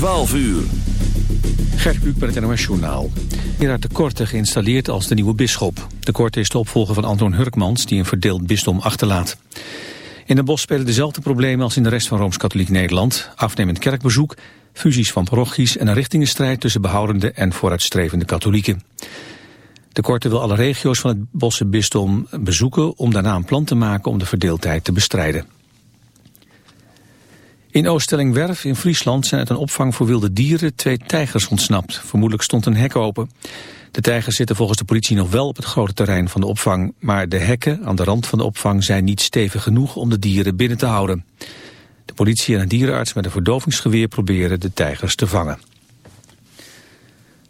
12 uur. Gert Buuk met het NOS Journaal. Gerard de Korte geïnstalleerd als de nieuwe bisschop. De Korte is de opvolger van Anton Hurkmans die een verdeeld bisdom achterlaat. In de bos spelen dezelfde problemen als in de rest van Rooms-Katholiek Nederland. Afnemend kerkbezoek, fusies van parochies en een richtingenstrijd tussen behoudende en vooruitstrevende katholieken. De Korte wil alle regio's van het Bosse bisdom bezoeken om daarna een plan te maken om de verdeeldheid te bestrijden. In Oostellingwerf in Friesland zijn uit een opvang voor wilde dieren twee tijgers ontsnapt. Vermoedelijk stond een hek open. De tijgers zitten volgens de politie nog wel op het grote terrein van de opvang, maar de hekken aan de rand van de opvang zijn niet stevig genoeg om de dieren binnen te houden. De politie en een dierenarts met een verdovingsgeweer proberen de tijgers te vangen.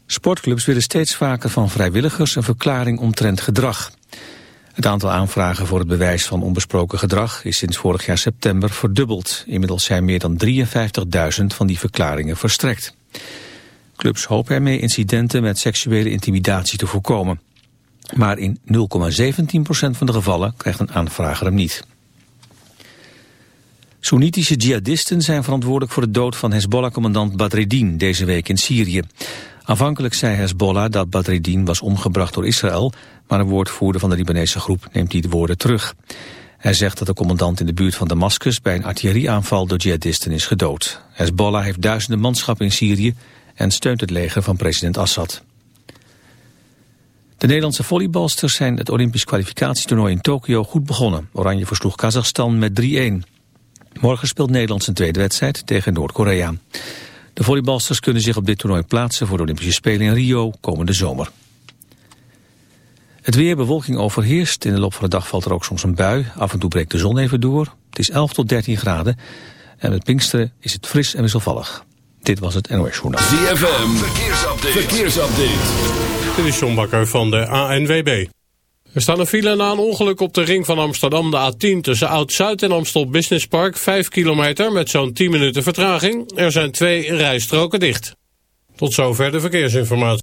Sportclubs willen steeds vaker van vrijwilligers een verklaring omtrent gedrag. Het aantal aanvragen voor het bewijs van onbesproken gedrag is sinds vorig jaar september verdubbeld. Inmiddels zijn meer dan 53.000 van die verklaringen verstrekt. Clubs hopen ermee incidenten met seksuele intimidatie te voorkomen. Maar in 0,17% van de gevallen krijgt een aanvrager hem niet. Soenitische jihadisten zijn verantwoordelijk voor de dood van Hezbollah-commandant Badreddin deze week in Syrië. Aanvankelijk zei Hezbollah dat Badreddin was omgebracht door Israël, maar een woordvoerder van de Libanese groep neemt die woorden terug. Hij zegt dat de commandant in de buurt van Damascus bij een artillerieaanval door jihadisten is gedood. Hezbollah heeft duizenden manschappen in Syrië en steunt het leger van president Assad. De Nederlandse volleybalsters zijn het Olympisch kwalificatietoernooi in Tokio goed begonnen. Oranje versloeg Kazachstan met 3-1. Morgen speelt Nederland zijn tweede wedstrijd tegen Noord-Korea. De volleybalsters kunnen zich op dit toernooi plaatsen voor de Olympische Spelen in Rio komende zomer. Het weer bewolking overheerst. In de loop van de dag valt er ook soms een bui. Af en toe breekt de zon even door. Het is 11 tot 13 graden. En met Pinksteren is het fris en wisselvallig. Dit was het NOS Journaal. ZFM, verkeersupdate. verkeersupdate. Dit is John Bakker van de ANWB. Er staan een file na een ongeluk op de ring van Amsterdam, de A10... tussen Oud-Zuid en Amstel Business Park, 5 kilometer met zo'n 10 minuten vertraging. Er zijn twee rijstroken dicht. Tot zover de verkeersinformatie.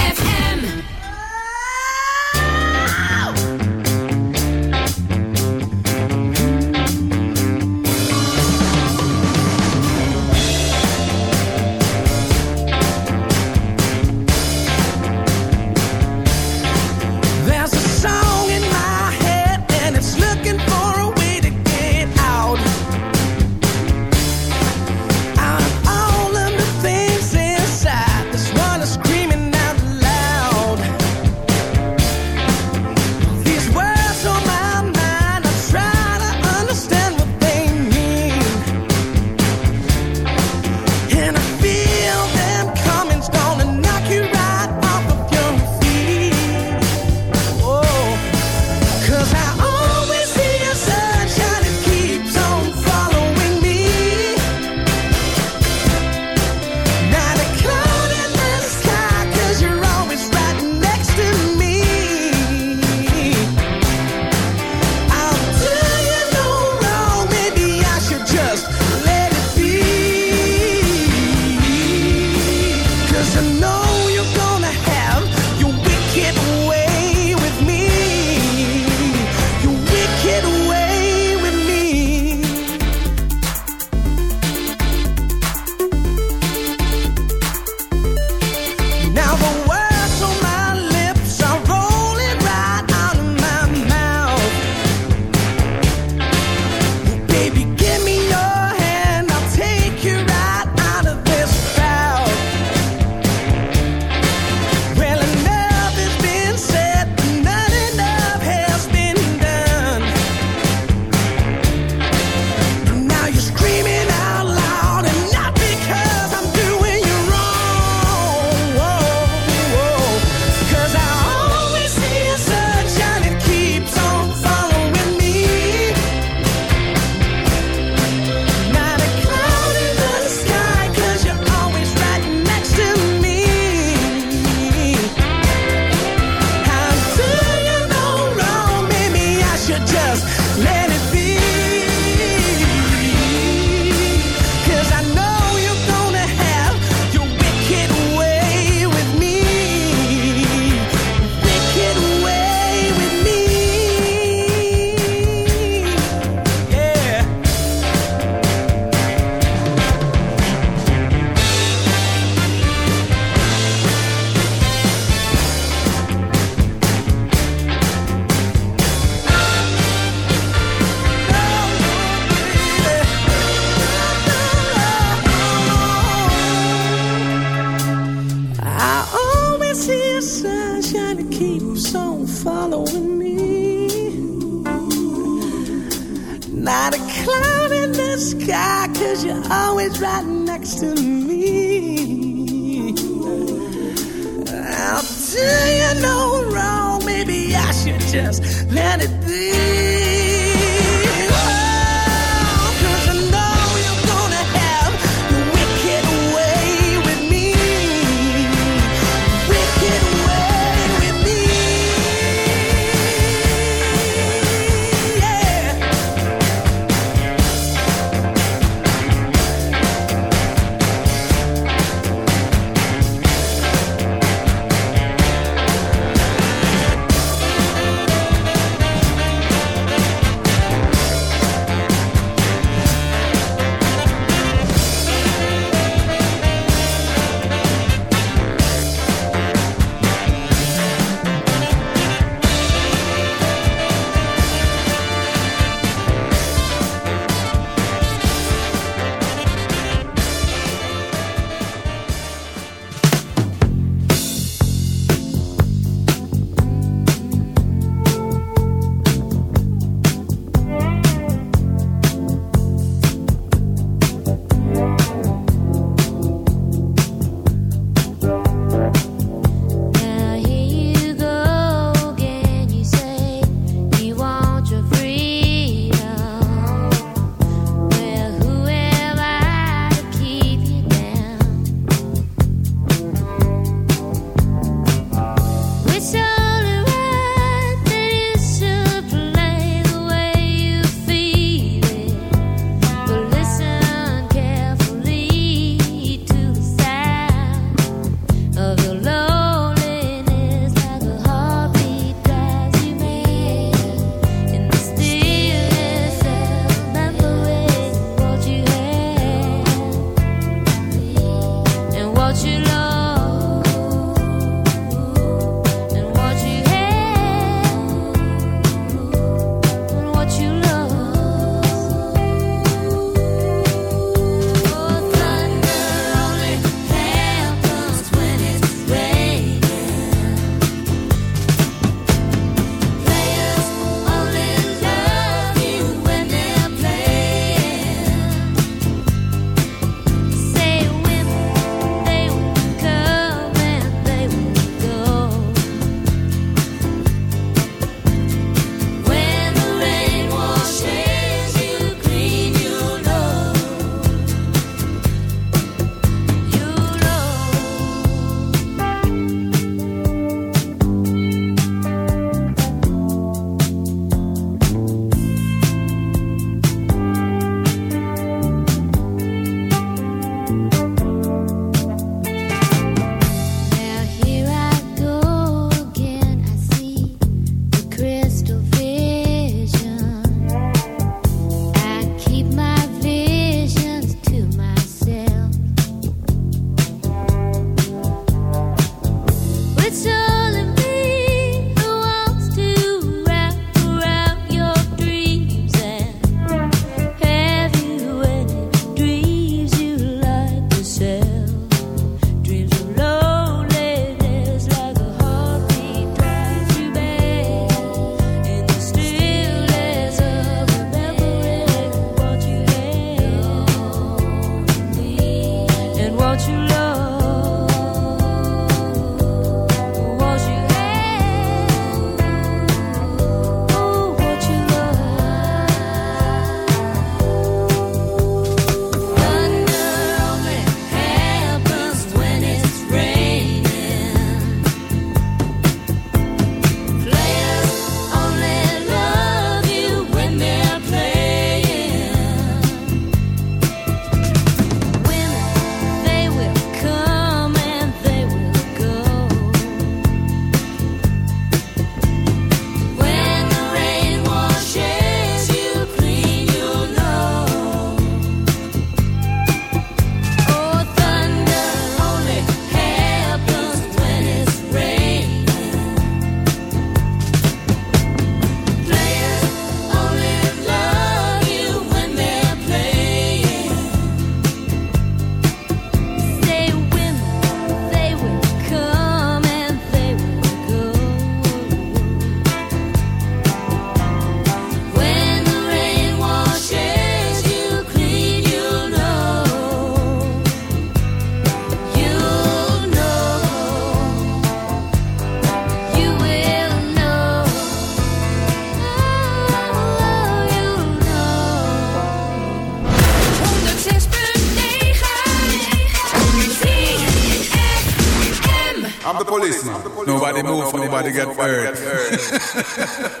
got nobody hurt.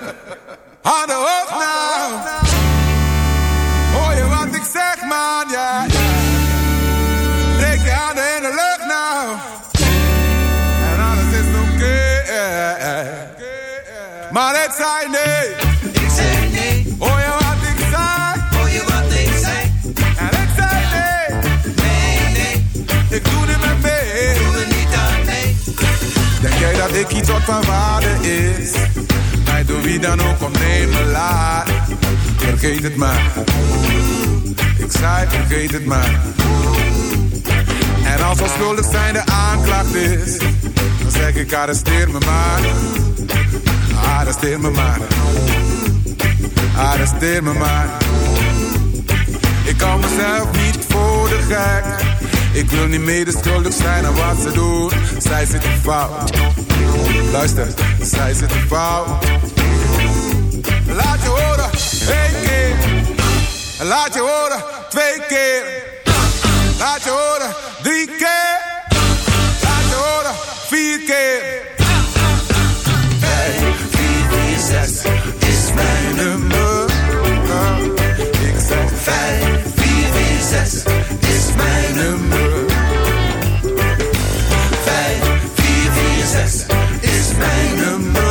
weet het maar. En als al schuldig zijn de aanklacht is, dan zeg ik arresteer me maar. Arresteer me maar. Arresteer me maar. Ik kan mezelf niet voor de gek. Ik wil niet medeschuldig zijn aan wat ze doen. Zij zitten fout. Luister, zij zitten fout. Laat je horen, één keer. Laat je horen twee keer. Laat je horen, drie keer. Laat je horen, vier keer. Vijf, vier, vier, zes is mijn nummer. Ik zeg vijf, vier, vier, zes is mijn nummer. Vijf, vier, vier, zes is mijn nummer.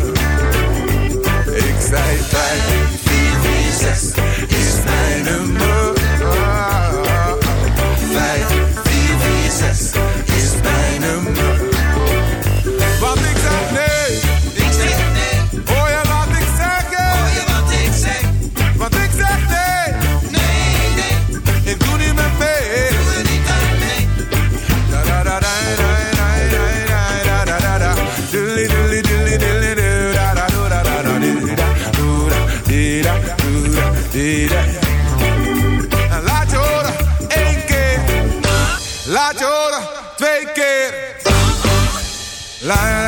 Zij. tijd. I.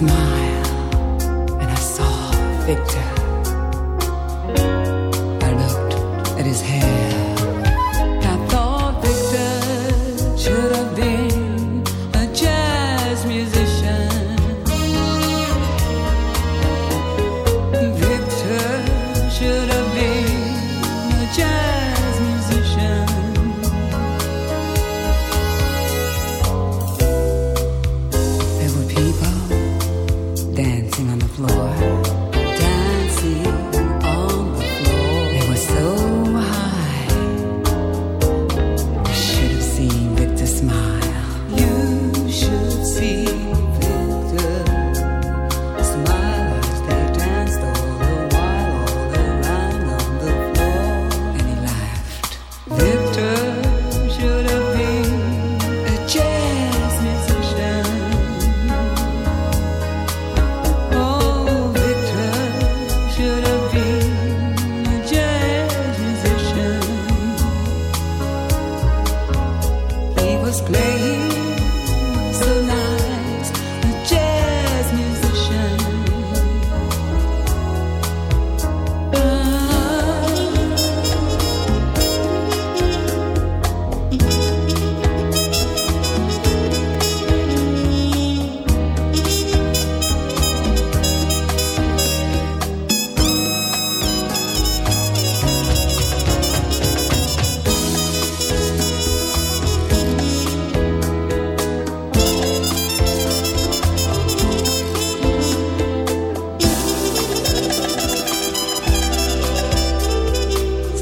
smile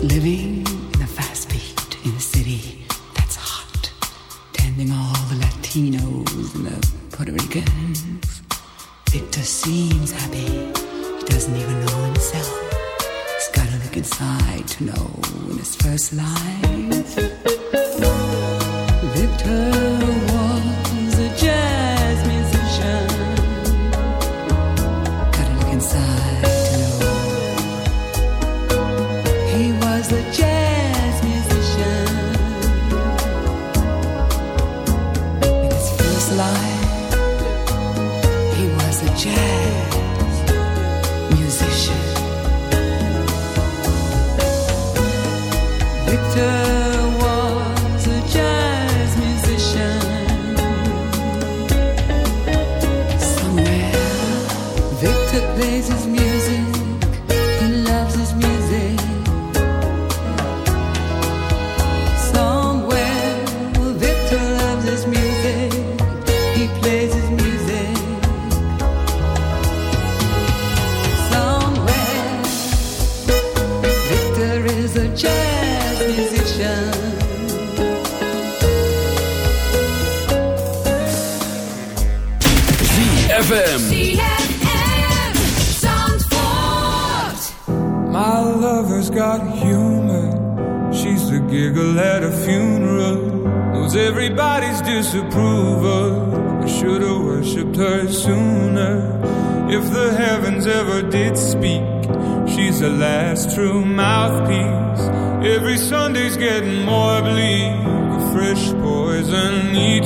living